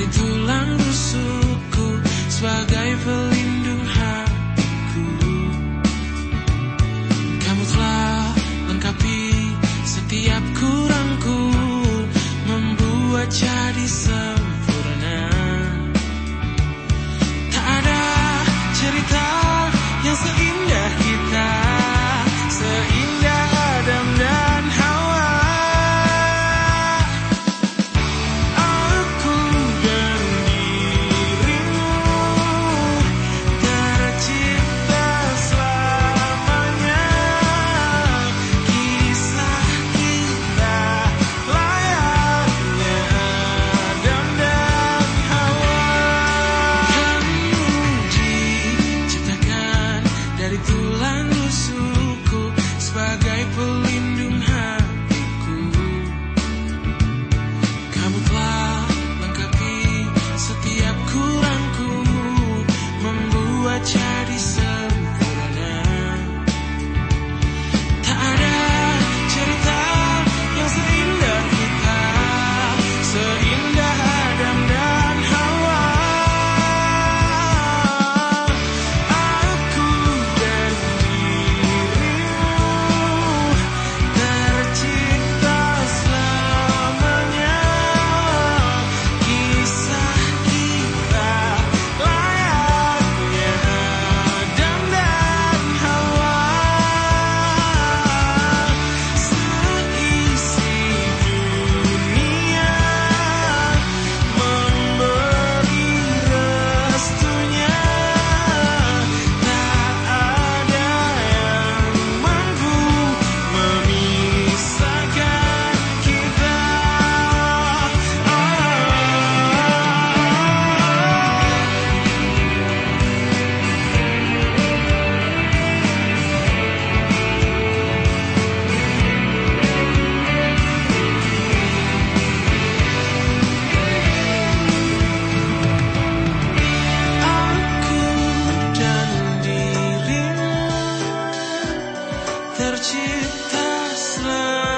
To. cinta selalu